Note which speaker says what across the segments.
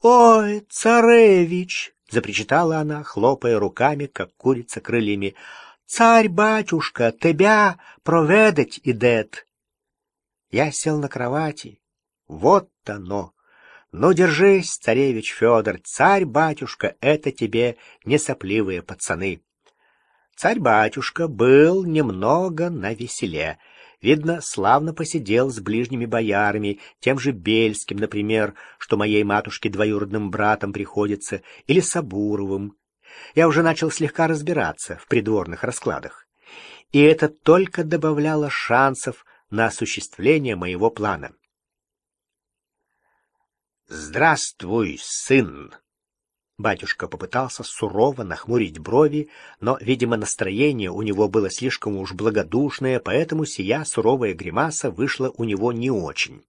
Speaker 1: Ой, царевич! — запричитала она, хлопая руками, как курица крыльями. «Царь-батюшка, тебя проведать идет!» Я сел на кровати. Вот оно! Ну, держись, царевич Федор, царь-батюшка, это тебе не сопливые пацаны. Царь-батюшка был немного навеселе. Видно, славно посидел с ближними боярами, тем же Бельским, например, что моей матушке двоюродным братом приходится, или Сабуровым. Я уже начал слегка разбираться в придворных раскладах. И это только добавляло шансов на осуществление моего плана. «Здравствуй, сын!» Батюшка попытался сурово нахмурить брови, но, видимо, настроение у него было слишком уж благодушное, поэтому сия суровая гримаса вышла у него не очень.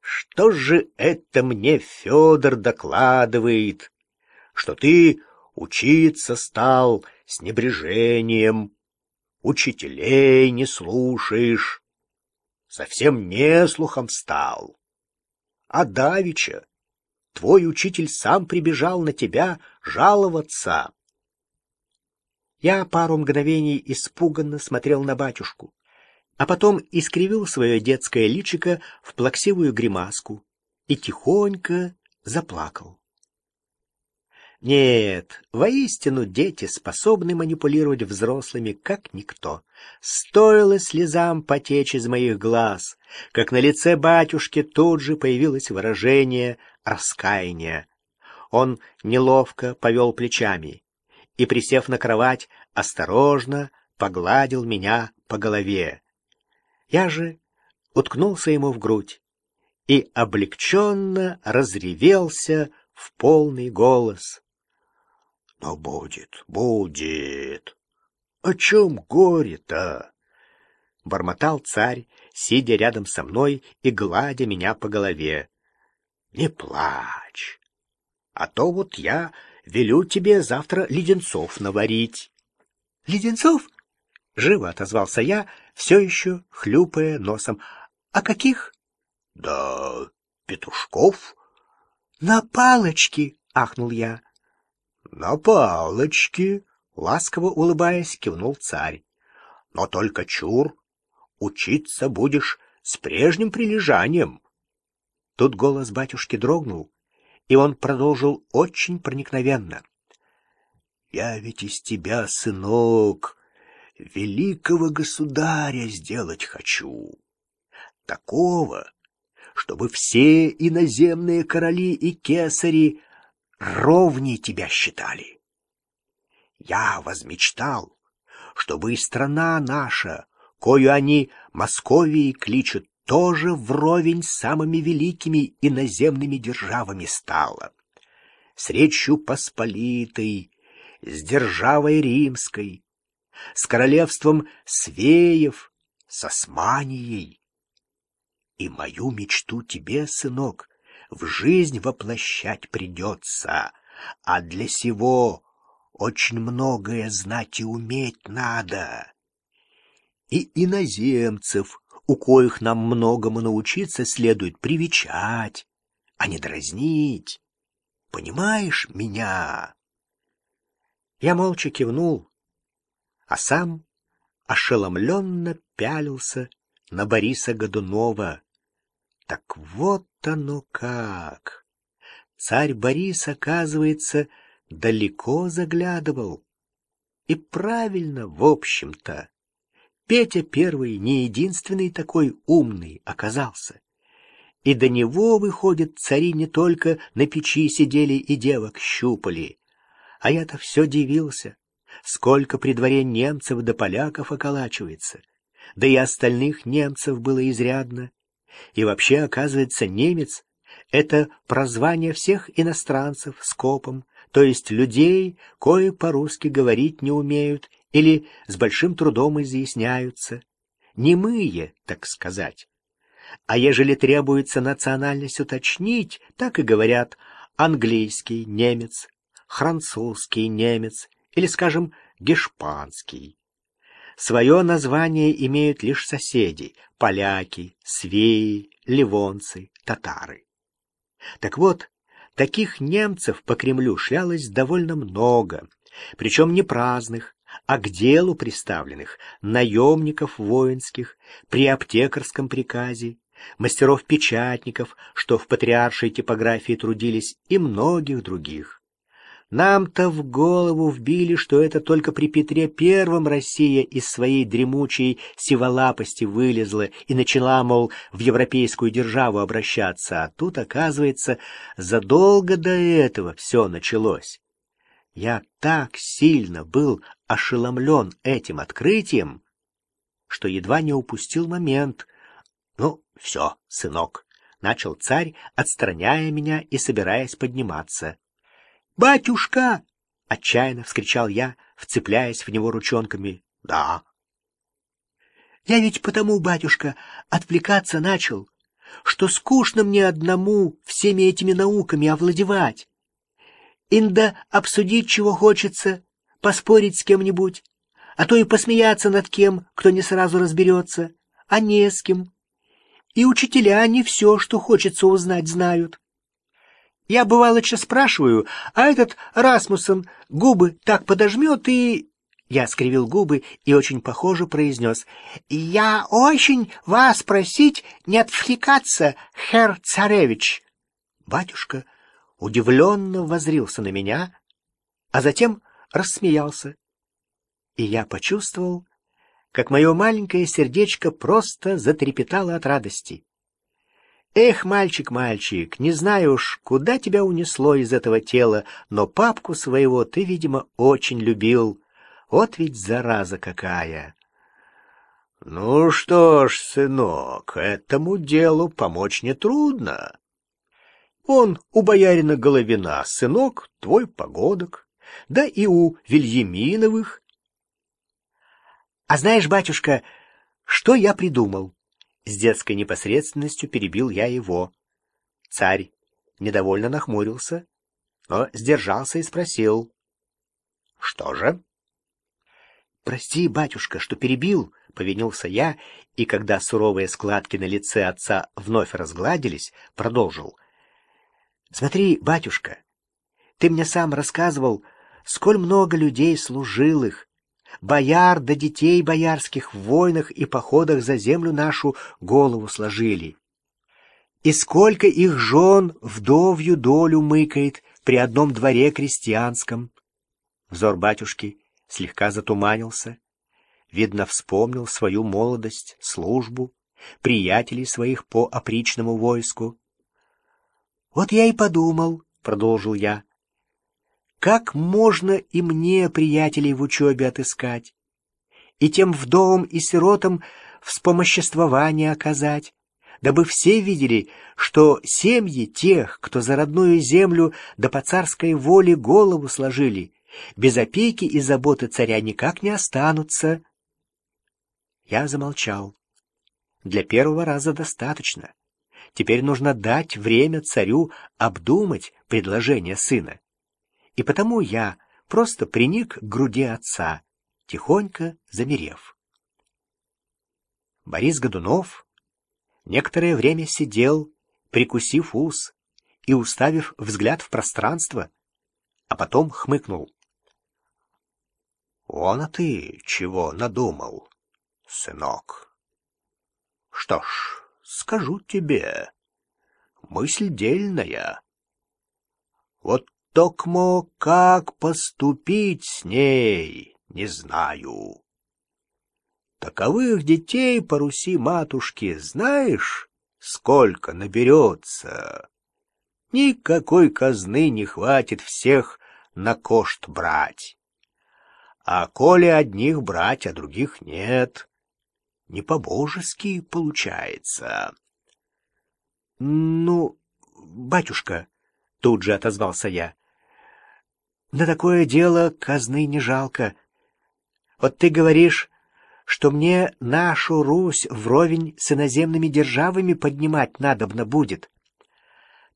Speaker 1: «Что же это мне Федор докладывает? Что ты учиться стал с небрежением, учителей не слушаешь, совсем не слухом стал. А давеча Твой учитель сам прибежал на тебя жаловаться. Я пару мгновений испуганно смотрел на батюшку, а потом искривил свое детское личико в плаксивую гримаску и тихонько заплакал. Нет, воистину дети способны манипулировать взрослыми, как никто. Стоило слезам потечь из моих глаз, как на лице батюшки тут же появилось выражение раскаяния. Он неловко повел плечами и, присев на кровать, осторожно погладил меня по голове. Я же уткнулся ему в грудь и облегченно разревелся в полный голос. Но будет, будет. О чем горе-то? Бормотал царь, сидя рядом со мной и гладя меня по голове. Не плачь, а то вот я велю тебе завтра леденцов наварить. Леденцов? Живо отозвался я, все еще хлюпая носом. А каких? Да петушков. На палочке, ахнул я. «На палочке!» — ласково улыбаясь, кивнул царь. «Но только чур, учиться будешь с прежним прилежанием». Тут голос батюшки дрогнул, и он продолжил очень проникновенно. «Я ведь из тебя, сынок, великого государя сделать хочу. Такого, чтобы все иноземные короли и кесари ровнее тебя считали. Я возмечтал, чтобы и страна наша, кою они Московией кличут, тоже вровень с самыми великими иноземными державами стала. С Речью Посполитой, с державой Римской, с королевством Свеев, с Османией. И мою мечту тебе, сынок, в жизнь воплощать придется, а для сего очень многое знать и уметь надо. И иноземцев, у коих нам многому научиться следует привечать, а не дразнить. Понимаешь меня? Я молча кивнул, а сам ошеломленно пялился на Бориса Годунова. Так вот оно как! Царь Борис, оказывается, далеко заглядывал. И правильно, в общем-то. Петя первый не единственный такой умный оказался. И до него, выходит, цари не только на печи сидели и девок щупали. А я-то все дивился, сколько при дворе немцев да поляков околачивается. Да и остальных немцев было изрядно. И вообще, оказывается, немец — это прозвание всех иностранцев с копом, то есть людей, кое по-русски говорить не умеют или с большим трудом изъясняются. Немые, так сказать. А ежели требуется национальность уточнить, так и говорят английский немец, французский немец или, скажем, гешпанский. Свое название имеют лишь соседи — поляки, свеи, ливонцы, татары. Так вот, таких немцев по Кремлю шлялось довольно много, причем не праздных, а к делу приставленных, наемников воинских, при аптекарском приказе, мастеров-печатников, что в патриаршей типографии трудились, и многих других. Нам-то в голову вбили, что это только при Петре Первом Россия из своей дремучей сиволапости вылезла и начала, мол, в европейскую державу обращаться, а тут, оказывается, задолго до этого все началось. Я так сильно был ошеломлен этим открытием, что едва не упустил момент. Ну, все, сынок, — начал царь, отстраняя меня и собираясь подниматься. «Батюшка!» — отчаянно вскричал я, вцепляясь в него ручонками. «Да». «Я ведь потому, батюшка, отвлекаться начал, что скучно мне одному всеми этими науками овладевать. Инда обсудить, чего хочется, поспорить с кем-нибудь, а то и посмеяться над кем, кто не сразу разберется, а не с кем. И учителя не все, что хочется узнать, знают. Я бывало что спрашиваю, а этот Расмуссен губы так подожмет и... Я скривил губы и очень похоже произнес. «Я очень вас просить не отвлекаться, хер царевич». Батюшка удивленно возрился на меня, а затем рассмеялся. И я почувствовал, как мое маленькое сердечко просто затрепетало от радости. Эх, мальчик, мальчик, не знаю уж, куда тебя унесло из этого тела, но папку своего ты, видимо, очень любил. Вот ведь зараза какая! Ну что ж, сынок, этому делу помочь нетрудно. Он у боярина Головина, сынок твой погодок, да и у Вильяминовых. А знаешь, батюшка, что я придумал? С детской непосредственностью перебил я его. Царь недовольно нахмурился, но сдержался и спросил. — Что же? — Прости, батюшка, что перебил, — повинился я, и когда суровые складки на лице отца вновь разгладились, продолжил. — Смотри, батюшка, ты мне сам рассказывал, сколь много людей служилых, бояр да детей боярских в войнах и походах за землю нашу голову сложили. И сколько их жен вдовью долю мыкает при одном дворе крестьянском. Взор батюшки слегка затуманился. Видно, вспомнил свою молодость, службу, приятелей своих по опричному войску. «Вот я и подумал», — продолжил я, как можно и мне приятелей в учебе отыскать, и тем вдовам и сиротам вспомоществование оказать, дабы все видели, что семьи тех, кто за родную землю да по царской воле голову сложили, без опеки и заботы царя никак не останутся. Я замолчал. Для первого раза достаточно. Теперь нужно дать время царю обдумать предложение сына и потому я просто приник к груди отца, тихонько замерев. Борис Годунов некоторое время сидел, прикусив ус и уставив взгляд в пространство, а потом хмыкнул. — Вон а ты чего надумал, сынок? — Что ж, скажу тебе, мысль дельная. Вот Токмо, как поступить с ней, не знаю. Таковых детей по Руси матушки знаешь, сколько наберется? Никакой казны не хватит всех на кошт брать. А коли одних брать, а других нет, не по-божески получается. — Ну, батюшка, — тут же отозвался я, — на такое дело казны не жалко. Вот ты говоришь, что мне нашу Русь вровень с иноземными державами поднимать надобно будет.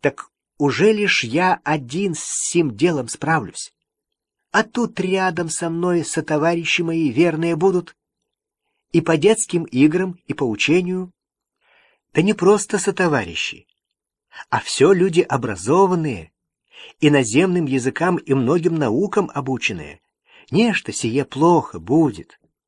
Speaker 1: Так уже лишь я один с сим делом справлюсь. А тут рядом со мной сотоварищи мои верные будут. И по детским играм, и по учению. Да не просто сотоварищи, а все люди образованные, иноземным языкам и многим наукам обученные. Нечто сие плохо будет.